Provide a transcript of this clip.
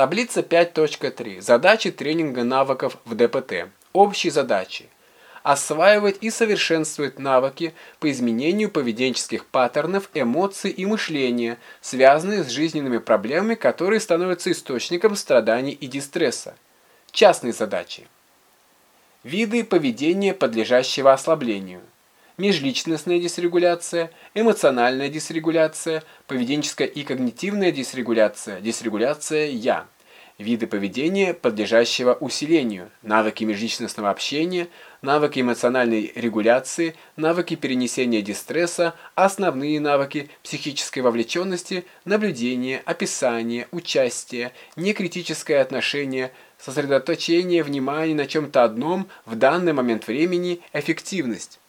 Таблица 5.3. Задачи тренинга навыков в ДПТ. Общие задачи. Осваивать и совершенствовать навыки по изменению поведенческих паттернов, эмоций и мышления, связанные с жизненными проблемами, которые становятся источником страданий и дистресса. Частные задачи. Виды поведения, подлежащего ослаблению. Межличностная дисрегуляция, эмоциональная дисрегуляция, поведенческая и когнитивная дисрегуляция, дисрегуляция «я». Виды поведения, подлежащего усилению, навыки межличностного общения, навыки эмоциональной регуляции, навыки перенесения дистресса, основные навыки психической вовлеченности, наблюдение, описание, участие, некритическое отношение – сосредоточение внимания на чем-то одном в данный момент времени, эффективность.